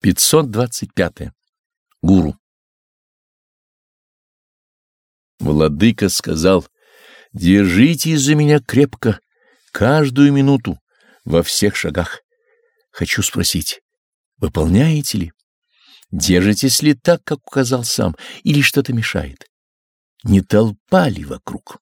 525. Гуру. Владыка сказал, держитесь за меня крепко, каждую минуту, во всех шагах. Хочу спросить, выполняете ли? Держитесь ли так, как указал сам, или что-то мешает? Не толпа ли вокруг?